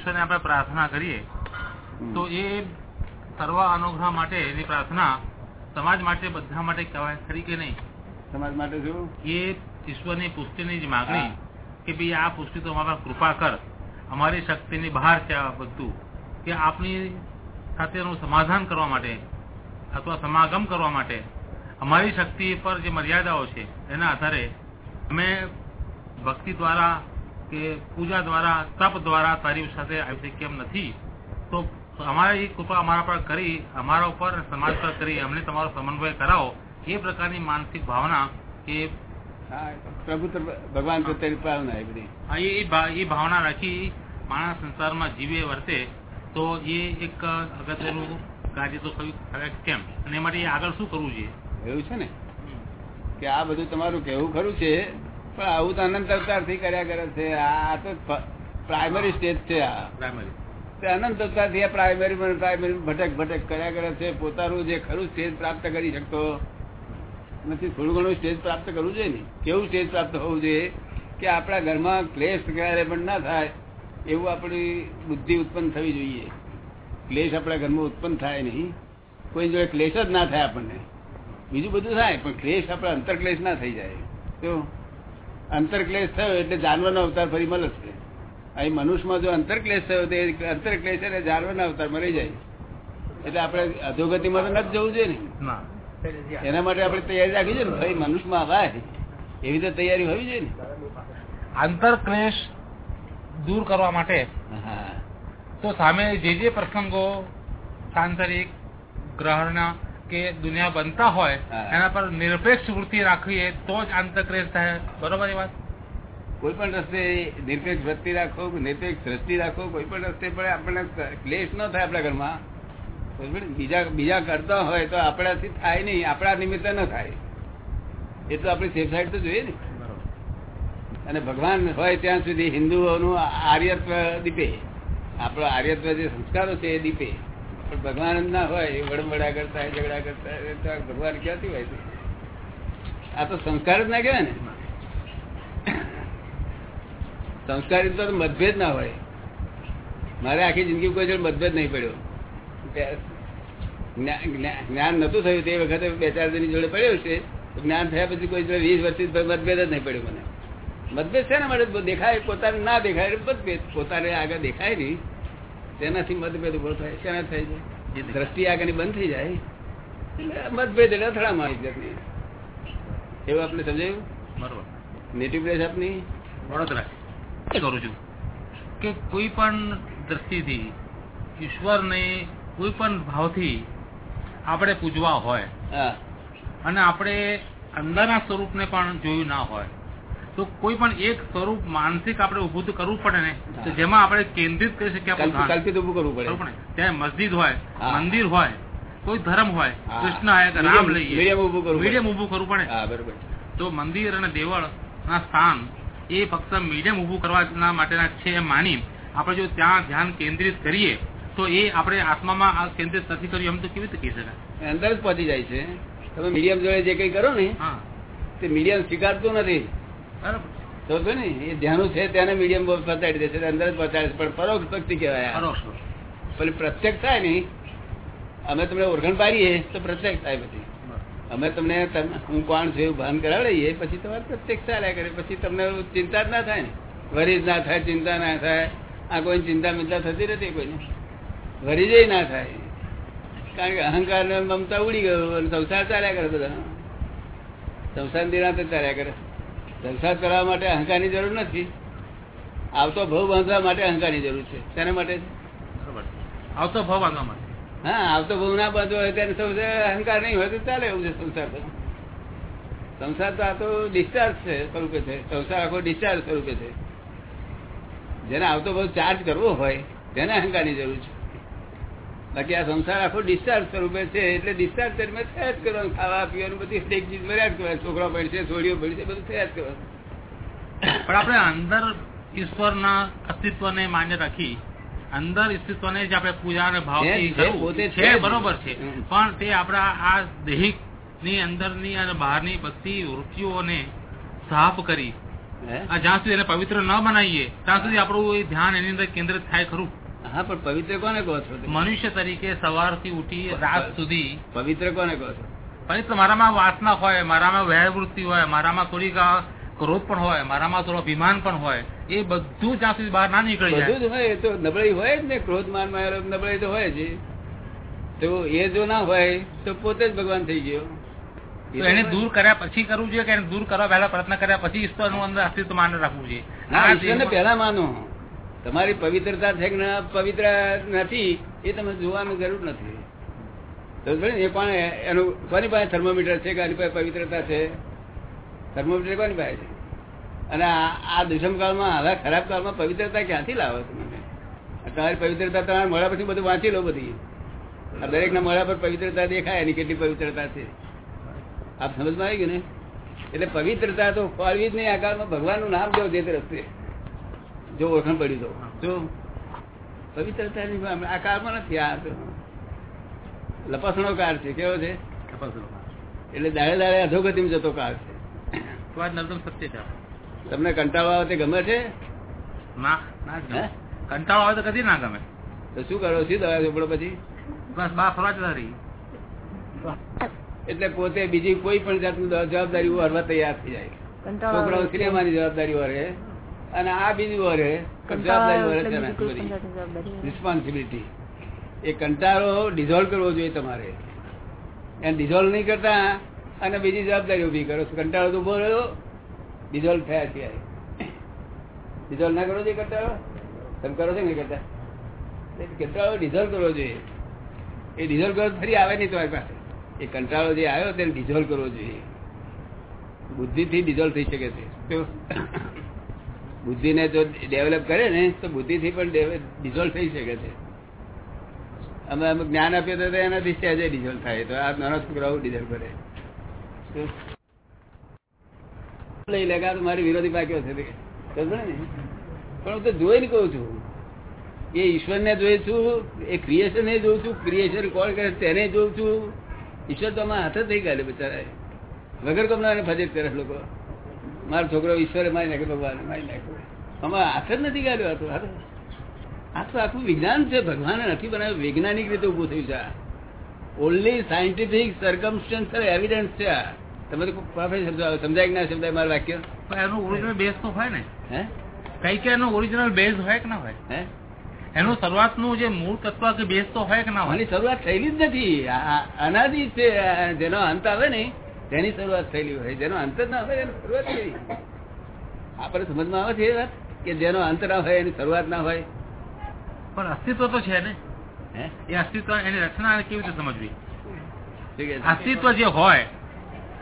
ઈશ્વરને આપણે પ્રાર્થના કરીએ તો એ સર્વ અનુગ્રહ માટે એની પ્રાર્થના સમાજ માટે બધા માટે કહેવાય ખરી કે નહીં? સમાજ માટે શું? એ ઈશ્વરની પુષ્ટિની જ માગણી કે ભાઈ આ પુષ્ટિ તો અમારા કૃપા કર અમારી શક્તિની બહાર છે આ બધું કે આપની સાથેનું સમાધાન કરવા માટે અથવા સમાગમ કરવા માટે અમારી શક્તિ પર જે મર્યાદાઓ છે એના આધારે અમે ભક્તિ દ્વારા કે પૂજા દ્વારા તપ દ્વારા તારી સાથે આવી એમ નથી. તો અમારી કૃપા અમારા પર કરી અમારા ઉપર સમાજ પર કરી અમને તમારો સમન્વય કરાવો. એ પ્રકારની માનસિક ભાવના કે પ્રભુ ભગવાન ભાવના એ બધી ભાવના રાખી માણસ સંસારમાં જીવે વર્તે તો એ એક અગત્યનું કાર્ય તો કેમ? અને એમાંથી આગળ શું કરવું જોઈએ? એવું છે ને? કે આ બધું તમારું કેવું ખરું છે પણ આવું તો અનંત અવતારથી કર્યા કરે છે. આ તો પ્રાઇમરી સ્ટેજ છે આ. પ્રાઇમરી અનંત અવતારથી આ પ્રાઇમરી પ્રાઇમરી ભટક ભટક કર્યા કરે છે. પોતાનું જે ખરું સ્ટેજ પ્રાપ્ત કરી શકતો. નથી થોડું ઘણું સ્ટેજ પ્રાપ્ત કરવું જોઈએ ને. કેવું સ્ટેજ પ્રાપ્ત હોવું જોઈએ? કે આપણા ઘરમાં ક્લેશ ક્યારે પણ ના થાય એવું આપણી બુદ્ધિ ઉત્પન્ન થવી જોઈએ. ક્લેશ આપણા ઘરમાં ઉત્પન્ન થાય નહીં. કોઈ જોડે ક્લેશ જ ના થાય આપણને. બીજું બધું થાય પણ ક્લેશ આપણે અંતરક્લેશ ના થઈ જાય. તો અંતરક્લેશ થયો એટલે જાનવરનો અવતાર ફરી મળશે અહીં મનુષ્યમાં જો અંતરક્લેશ થયો તો એ અંતરક્લેશ એટલે જાનવરના અવતાર મળી જાય. એટલે આપણે અધોગતિમાં તો નથી જવું જોઈએ ને. એના માટે આપણે તૈયારી રાખવી છે ને. ભાઈ મનુષ્યમાં અવાય એવી રીતે તૈયારી હોવી જોઈએ ને. આંતરક્લેશ દૂર કરવા માટે હા. તો સામે જે જે પ્રસંગો સાંસારિક ગ્રહણના કે દુનિયા બનતા હોય એના પર નિરપેક્ષ વૃત્તિ રાખવી તો જ આંતરક્લેશ થાય. બરોબર એ વાત? કોઈ પણ રસ્તે નિરપેક્ષ વૃત્તિ રાખો નિરપેક્ષ દ્રષ્ટિ રાખો કોઈ પણ રસ્તે પણ આપણને ક્લેશ ન થાય આપણા ઘરમાં. બીજા બીજા કરતા હોય તો આપણાથી થાય નહીં આપણા નિમિત્તે ન થાય. એ તો આપણી સેફ સાઈડ તો જોઈએ ને. અને ભગવાન હોય ત્યાં સુધી હિન્દુઓનું આર્યત્વ દીપે. આપણો આર્યત્વ જે સંસ્કારો છે એ દીપે. ભગવાન જ ના હોય વડમડા કરતા હોય, ઝઘડા કરતા હોય, તો ભગવાન ક્યાંથી હોય? આ તો સંસ્કાર જ ના કહેવાય ને. સંસ્કાર તો મતભેદ ના હોય. મારે આખી જિંદગી કોઈ જોડે મતભેદ નહીં પડ્યો. જ્ઞા- જ્ઞા- જ્ઞાન નતું થયું તે વખતે બે ચાર જણની જોડે પડ્યો છે. જ્ઞાન થયા પછી કોઈ જોડે વીસ વર્ષથી મતભેદ જ નહીં પડ્યો મને. મતભેદ છે ને માટે? દેખાય પોતાને ના દેખાય મતભેદ. પોતાને આગળ દેખાય નહીં. તેનાથી મતભેદ ઊભો થાય શેના થાય છે? દ્રષ્ટિ આગળની બંધ થઈ જાય. એટલે મતભેદ એટલે અથડામાં આવી જતી એવું આપણે સમજાયું? બરોબર. નેટિવ પ્લેસ આપની? વડોદરા. એ કરું છું? કે કોઈ પણ દ્રષ્ટિથી ઈશ્વરને કોઈ પણ ભાવથી આપણે પૂજવા હોય હા. અને આપણે અંદરના સ્વરૂપને પણ જોયું ના હોય તો કોઈ પણ એક સ્વરૂપ માનસિક આપણે ઉભું તો કરવું પડે ને. તો જેમાં આપણે કેન્દ્રિત કરી શકીએ કલ્પિત ઉભું કરવું પડે. ત્યાં મસ્જિદ હોય મંદિર હોય કોઈ ધર્મ હોય કૃષ્ણ હોય રામ લઈએ. મીડિયમ ઉભું કરવું પડે. કરવું તો મંદિર અને દેવળ ના સ્થાન એ ફક્ત મીડિયમ ઉભું કરવાના માટેના છે એમ માની આપણે જો ત્યાં ધ્યાન કેન્દ્રિત કરીએ તો એ આપણે આત્મામાં આ કેન્દ્રિત નથી કર્યું એમ તો કેવી રીતે કહી શકાય? અંદર જ પહોંચી જાય છે. તમે મીડિયમ જોડે જે કઈ કરો ને તે મીડિયમ સ્વીકારતું નથી. ને એ ધ્યાનું છે તેને મીડિયમ પહોંચાડી દેશે અંદર જ પહોંચાડે પણ પરોક્ષ ભક્તિ કહેવાય. પેલી પ્રત્યક્ષ થાય ને અમે તમને ઓળખણ પાડીએ તો પ્રત્યક્ષ થાય પછી અમે તમને હું કોણ છું એવું ભાન કરાવડાવીએ પછી તમારે પ્રત્યક્ષ ચાલ્યા કરે પછી તમને ચિંતા જ ના થાય ને. વરીજ ના થાય ચિંતા ના થાય. આ કોઈ ચિંતા મિંતા થતી નથી કોઈને. વરીજ ના થાય. કારણ કે અહંકાર ને મમતા ઉડી ગયો અને સંસાર ચાલ્યા કરે બધા. સંસાર નિરાંત ચાલ્યા કરે. સંસાર કરવા માટે અહંકારની જરૂર નથી. આવતો ભવ બાંધવા માટે અહંકારની જરૂર છે. તેના માટે આવતો ભાવ બાંધવા માટે. હા આવતો ભવ ના બાંધવો હોય ત્યારે સૌ અહંકાર નહીં હોય તો ચાલે એવું છે સંસાર તો. સંસાર તો આ તો ડિસ્ચાર્જ છે સ્વરૂપે છે. સંસાર આખો ડિસ્ચાર્જ સ્વરૂપે છે. જેને આવતો ભાવ ચાર્જ કરવો હોય તેને અહંકારની જરૂર છે. બાકી આ સંસાર આખો ડિસ્ચાર્જ સ્વરૂપે છે એટલે ડિસ્ચાર્જ દરમિયાન થયા જ કરવાનું ખાવા પીવાનું બધી એક ચીજ કર્યા જ કરવાનું છોકરા ભણશે છોડીઓ ભણશે બધું થયા જ કરવાનું. પણ આપણે અંદર ઈશ્વરના અસ્તિત્વને માન્ય રાખી અંદર અસ્તિત્વને જ આપણે પૂજા અને ભાવ છે, બરોબર છે. પણ તે આપણા આ દેહિકની અંદરની અને બહારની બધી વૃત્તિઓને સાફ કરી જ્યાં સુધી એને પવિત્ર ન બનાવીએ ત્યાં સુધી આપણું એ ધ્યાન એની અંદર કેન્દ્રિત થાય ખરું. હા પણ પવિત્ર કોને કહો છો? મનુષ્ય તરીકે સવારથી ઉઠી રાત સુધી પવિત્ર કોને કહો છો? પવિત્ર મારામાં વાસના હોય મારામાં વૈરવૃત્તિ હોય મારામાં થોડીક ક્રોધ પણ હોય મારામાં થોડો અભિમાન પણ હોય એ બધું જ્યાં સુધી બહાર ના નીકળી જાય. બધું હોય એ તો નબળાઈ હોય જ ને ક્રોધ માન નબળાઈ તો હોય જ. તો એ જો ના હોય તો પોતે જ ભગવાન થઈ ગયો. તો એને દૂર કર્યા પછી કરવું જોઈએ કે એને દૂર કરવા પહેલા પ્રયત્ન કર્યા પછી ઈશ્વરનું અંદર અસ્તિત્વ માન રાખવું જોઈએ? પહેલા માનો. તમારી પવિત્રતા છે કે પવિત્ર નથી, એ તમે જોવાની જરૂર નથી. એ પણ એનું કોની પાસે થર્મોમીટર છે કે આની પાસે પવિત્રતા છે? થર્મોમીટર કોની પાસે છે? અને આ આ દુષ્મ કાળમાં આવા ખરાબ કાળમાં પવિત્રતા ક્યાંથી લાવો તમે? તમારી પવિત્રતા તમારા મોડા પછી બધું વાંચી લો બધી. આ દરેકના મોડા પર પવિત્રતા દેખાય, એની કેટલી પવિત્રતા છે? આપ સમજમાં આવી ગયું ને? એટલે પવિત્રતા તો ખોરવી જ નહીં, આ કાળમાં ભગવાનનું નામ જો જે રસ્તે? જો ઓળખાણ પડી દો જો પવિત્રતા ની આ કાળમાં નથી આ લપસણો કાળ છે કેવો છે? એટલે દાડે દાડે અધોગતિમાં જતો કાળ છે. તમને કંટાળો આવે તે ગમે છે? ના? કંટાળો આવે તો કદી ના ગમે. તો શું કરો? શું દવા ચોપડો પછી? બસ બા ફરવા જતા રહી. એટલે પોતે બીજી કોઈ પણ જાતની જવાબદારી હરવા તૈયાર થઈ જાય. છોકરાઓ સિનેમાની જવાબદારી વરે અને આ બીજું વરે છે રિસ્પોન્સિબિલિટી એ કંટાળો ડિઝોલ્વ કરવો જોઈએ તમારે. એને ડિઝોલ્વ નહીં કરતા અને બીજી જવાબદારી ઊભી કરો. કંટાળો તો ઊભો રહ્યો? ડિઝોલ્વ થયા ત્યારે ડિઝોલ્વ ના કરવો જોઈએ કંટાળો? તમે કરો છો ને કરતા? કંટાળો ડિઝોલ્વ કરવો જોઈએ. એ ડિઝોલ્વ કરો ફરી આવે નહીં તમારી પાસે. એ કંટાળો જે આવ્યો તેને ડિઝોલ્વ કરવો જોઈએ. બુદ્ધિથી ડિઝોલ્વ થઈ શકે છે. તો બુદ્ધિને જો ડેવલપ કરે ને, તો બુદ્ધિથી પણ ડિઝોલ્વ થઈ શકે છે. અમે અમે જ્ઞાન આપીએ તો એનાથી સહેજે ડિઝોલ્વ થાય, તો આ નાના છોકરાઓ ડિઝોલ્વ કરે. લઈ લેગા તો મારી વિરોધી પાક્યો છે પણ હું તો જોઈને કહું છું. એ ઈશ્વરને જોઈ છું, એ ક્રિએશન એ જોઉં છું ક્રિએશન કોણ કરે તેને જોઉં છું. ઈશ્વર તો અમારા હાથ થઈ ગયા બિચારા વગર કમના ફજેટ કરે લોકો. મારો છોકરો ઈશ્વરે મારી નાખ્યો ભગવાન મારી નાખ્યો. અમારે હાથ જ નથી કાઢ્યો હતો તો આ તો- આખું વિજ્ઞાન છે ભગવાને નથી બનાવ્યું. વૈજ્ઞાનિક રીતે ઉભું થયું છે ઓનલી સાયન્ટિફિક સર્કમસ્ટન્શિયલ એવિડન્સ છે તમે તો perfect સમજાવો સમજાય કે ના સમજાય મારું વાક્ય? પણ એનું ઓરિજિનલ બેઝ તો હોય ને. હે? કઈ કે એનો ઓરિજિનલ બેઝ હોય કે ના હોય? હે? એનું શરૂઆતનું જે મૂળ તત્વ કે બેઝ તો હોય કે ના હોય? શરૂઆત થયેલી જ નથી. અનાદિ છે જેનો અંત આવે ને તેની શરૂઆત થયેલી હોય જેનો અંત ના હોય એની શરૂઆત કેવી આપણે સમજમાં આવે છે એ વાત? કે જેનો અંત ના હોય એની શરૂઆત ના હોય. પણ અસ્તિત્વ તો છે ને? એ અસ્તિત્વ એની રચના કેવી રીતે સમજવી? અસ્તિત્વ જે હોય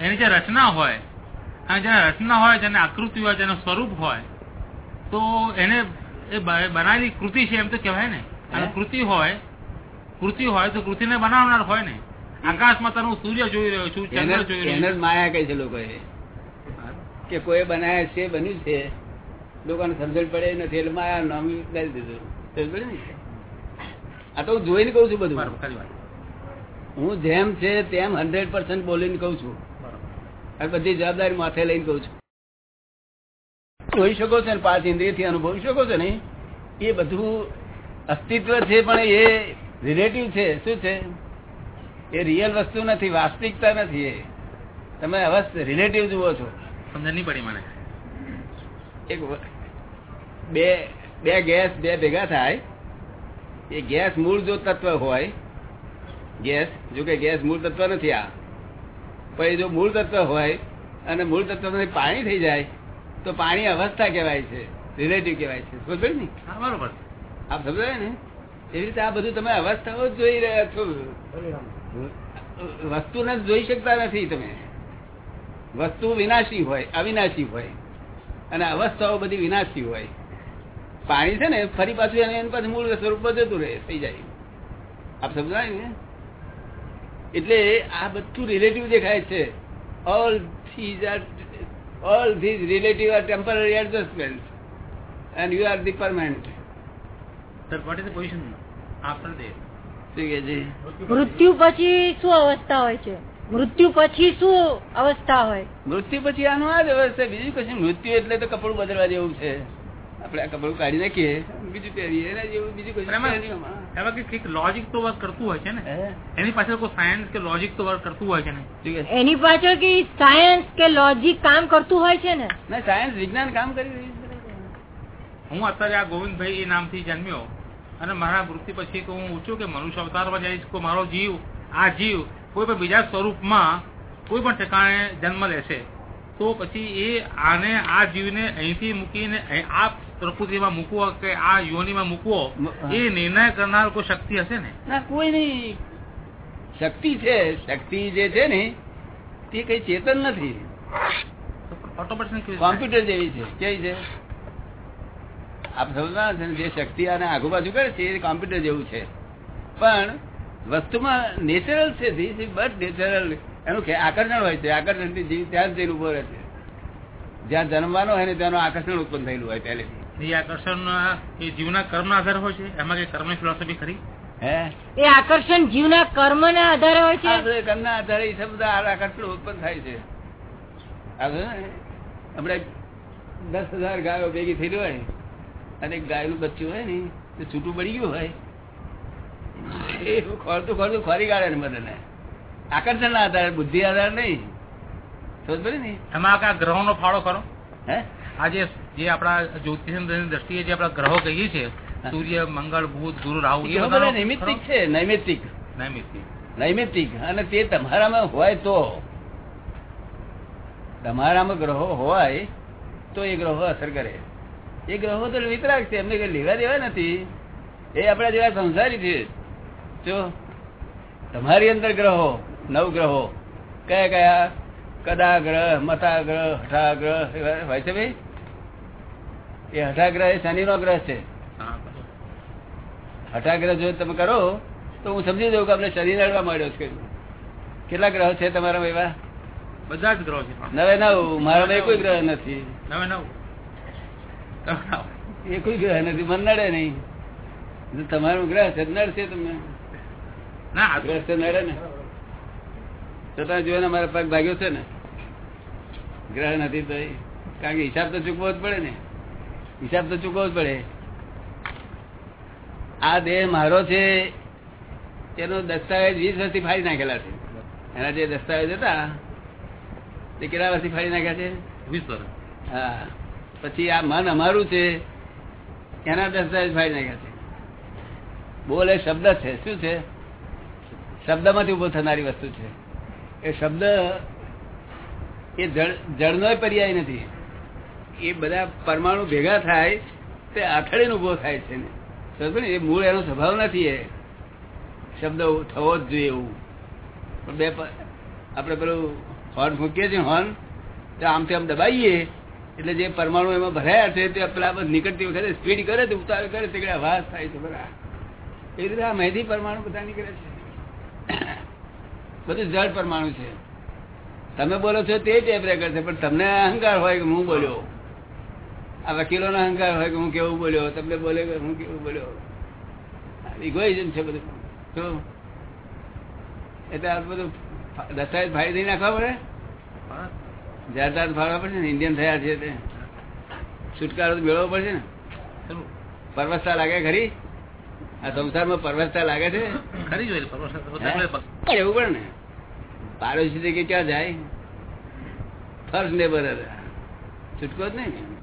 એની જે રચના હોય અને જેને રચના હોય જેને આકૃતિ હોય જેનું સ્વરૂપ હોય તો એને એ બનાવેલી કૃતિ છે એમ તો કહેવાય ને? અને કૃતિ હોય કૃતિ હોય તો કૃતિને બનાવનાર હોય ને? આકાશમાં તને સૂર્ય જોઈ રહ્યો છું ચંદ્ર જોઈ રહ્યો જ માયા કહે છે લોકોએ. કે કોઈ બનાવે છે બન્યું છે. લોકોને સમજણ પડે નથી એટલે માયા નામ ગાળી દીધું સમજ પડી ને? આ તો હું જોઈને કઉ છું બધું. હું જેમ છે તેમ હંડ્રેડ પર્સન્ટ બોલીને કઉ છું. આ બધી જવાબદારી માથે લઈને કઉ છું. જોઈ શકો છો ને પાંચ ઇન્દ્રિયથી અનુભવી શકો છો ને? એ બધું અસ્તિત્વ છે પણ એ રિલેટિવ છે. શું છે? એ રિયલ વસ્તુ નથી વાસ્તવિકતા નથી એ. તમે હવે રિલેટિવ જુઓ છો. સમજણ નહીં પડી મને. એક બે બે ગેસ બે ભેગા થાય. એ ગેસ મૂળ જો તત્વ હોય ગેસ જો કે ગેસ મૂળ તત્વ નથી આ. પણ એ જો મૂળ તત્વ હોય અને મૂળ તત્વ પાણી થઈ જાય તો પાણી અવસ્થા કહેવાય છે રિલેટિવ કહેવાય છે. સમજ ને? હા બરોબર. આપ સમજાય ને? એવી રીતે આ બધું તમે અવસ્થાઓ જ જોઈ રહ્યા છો. વસ્તુને જોઈ શકતા નથી તમે. વસ્તુ વિનાશી હોય, અવિનાશી હોય, અને અવસ્થાઓ બધી વિનાશી હોય. પાણી છે ને, ફરી પાછું એને એની પાછું મૂળ સ્વરૂપ જતું રહે, થઈ જાય. આપ સમજાય ને? એટલે આ બધું રિલેટિવ દેખાય છે. All these are all these relative are temporary adjustment and you are the permanent sir what is the position after છે મૃત્યુ પછી શું અવસ્થા હોય છે? મૃત્યુ પછી શું અવસ્થા હોય? મૃત્યુ પછી આનું આ જ અવસ્થા બીજું કશું મૃત્યુ એટલે તો કપડું બદલવા જેવું છે. આપણે આ કપડું કાઢી નાખીએ. બીજું પહેરીએ. એના જેવું બીજું કશું એમાં કંઈક- લોજિક તો વર્ક કરતું હોય છે ને? એની પાછળ કોઈ સાયન્સ કે લોજિક તો વર્ક કરતું હોય છે ને? એની પાછળ કે સાયન્સ કે લોજિક કામ કરતું હોય છે ને? ના સાયન્સ વિજ્ઞાન કામ કરી રહ્યું છે. હું અત્યારે આ ગોવિંદભાઈ એ નામથી જન્મ્યો. અને મારા મૃત્યુ પછી કે હું ઊંચું કે મનુષ્ય અવતારમાં જઈશ કે મારો જીવ આ જીવ કોઈ પણ બીજા સ્વરૂપમાં કોઈ પણ ઠેકાણે જન્મ લેશે તો પછી એ આને આ જીવને અહીંથી મૂકીને આ પ્રકૃતિમાં મૂકવો કે આ યોનીમાં મૂકવો એ નિર્ણય કરનાર કોઈ શક્તિ હશે ને? ના કોઈ નહીં. શક્તિ છે શક્તિ જે છે ને તે કઈ ચેતન નથી. ઓટોમેટિક કોમ્પ્યુટર જેવી છે કેવી છે? આપ સમજવાના છે જે શક્તિ આને આજુબાજુ કરે છે એ કોમ્પ્યુટર જેવું છે. પણ વસ્તુમાં નેચરલ છે ધીસ ઇઝ બટ નેચરલ એનું કે આકર્ષણ હોય છે આકર્ષણથી જીવ ત્યાં જ જઈને ઊભો રહે છે. જ્યાં જન્મવાનો હોય ને ત્યાંનું આકર્ષણ ઉત્પન્ન થયેલું હોય પહેલેથી. એ આકર્ષણ એ જીવના કર્મના આધારે હોય છે? એમાં કઈ કર્મની ફિલોસોફી ખરી? હે? એ આકર્ષણ જીવના કર્મ ના આધારે હોય છે? કર્મ ના આધારે એ બધા આકર્ષણ ઉત્પન્ન થાય છે. આ જો ને, હમણાં દસ હજાર ગાયો ભેગી થઈ હોય અને ગાયનું બચ્ચું હોય ને તે છૂટું પડી ગયું હોય. એ ખોરતું ખોરતું ખોરી કાઢે ને બધાને. આકર્ષણ ના આધારે બુદ્ધિ આધાર નહીં. સમજ પડી ને? એમાં આ ગ્રહોનો ફાળો ખરો? હે? આજે જે જે આપણા જ્યોતિષ દ્રષ્ટિએ જે આપણા ગ્રહો કહીએ છીએ સૂર્ય મંગળ બુધ ગુરુ રાહુ એ બધા નૈમિત્તિક છે નૈમિત્તિક. નૈમિત્તિક. નૈમિત્તિક. અને તે તમારામાં હોય તો. તમારામાં ગ્રહો હોય તો એ ગ્રહો અસર કરે. એ ગ્રહો તો વિતરાગ છે એમને કઈ લેવા દેવા નથી. એ આપણા જેવા સંસારી છે. જો તમારી અંદર ગ્રહો નવ ગ્રહો કયા કયા? કદાગ્રહ ગ્રહ મતા ગ્રહ હઠા ગ્રહ એવા હોય છે ભાઈ? એ હઠાગ્રહ એ શનિ નો ગ્રહ છે. હઠાગ્રહ જો તમે કરો તો હું સમજી દઉં કે આપણે શનિ નડવા માંડ્યો છે. કેટલા ગ્રહ છે તમારા એવા? બધા જ ગ્રહ છે. નવે નવ મારા કોઈ ગ્રહ નથી. નવે નવ. એ કોઈ ગ્રહ નથી મન નડે નહીં તમારું ગ્રહ છે નડશે તમને. ના ગ્રહ છે નડે ને છતાં જોયો મારા પગ ભાગ્યો છે ને. ગ્રહ નથી તો કારણ કે હિસાબ તો ચૂકવો જ પડે ને. હિસાબ તો ચૂકવો જ પડે. આ દેહ મારો છે એનો દસ્તાવેજ વીસ વર્ષથી ફાડી નાખેલા છે. એના જે દસ્તાવેજ હતા તે કેટલા વર્ષથી ફાડી નાખ્યા છે? વીસ વર્ષ. હા. પછી આ મન અમારું છે એના દસ્તાવેજ ફાડી નાખ્યા છે? બોલ એ શબ્દ છે, શું છે? શબ્દમાંથી ઊભો થનારી વસ્તુ છે. એ શબ્દ એ જળ, જળનો પર્યાય નથી. એ બધા પરમાણુ ભેગા થાય, તે આથડીને ઊભો થાય છે ને. એ મૂળ એનો સ્વભાવ નથી એ. શબ્દ થવો જ જોઈએ એવું. બે આપણે પેલું હોર્ન ફૂંકીએ છીએ હોર્ન તો આમથી આમ દબાઈએ એટલે જે પરમાણુ એમાં ભરાયા છે તે પેલા નીકળતી વખતે સ્પીડ કરે તે ઉતાર કરે તે અવાજ થાય છે બરાબર. એ રીતે આ મહેદી પરમાણુ બધા નીકળે છે. બધું જળ પરમાણુ છે. તમે બોલો છો તે ટેપ રેકર્ડ છે, પણ તમને અહંકાર હોય કે હું બોલ્યો? આ વકીલોનો અહંકાર હોય કે હું કેવું બોલ્યો? તમને બોલે કે હું કેવું બોલ્યો? ઇગોઇઝમ છે બધું. તો એટલે આ બધું દસ્તાવેજ દઈ નાખવા પડે? જાહેરાત ફાળવા પડશે ને? ઇન્ડિયન થયા છે તે. છુટકારો તો મેળવવો પડશે ને? પરવસતા લાગે ખરી? આ સંસારમાં પરવસતા લાગે છે? ખરી જોઈએ? એવું પડે ને. પાડોશી કે ક્યાં જાય? ફર્સ્ટ નેબર છૂટકો જ નહીં.